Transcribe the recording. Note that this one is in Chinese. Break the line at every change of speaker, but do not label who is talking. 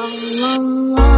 啦啦啦。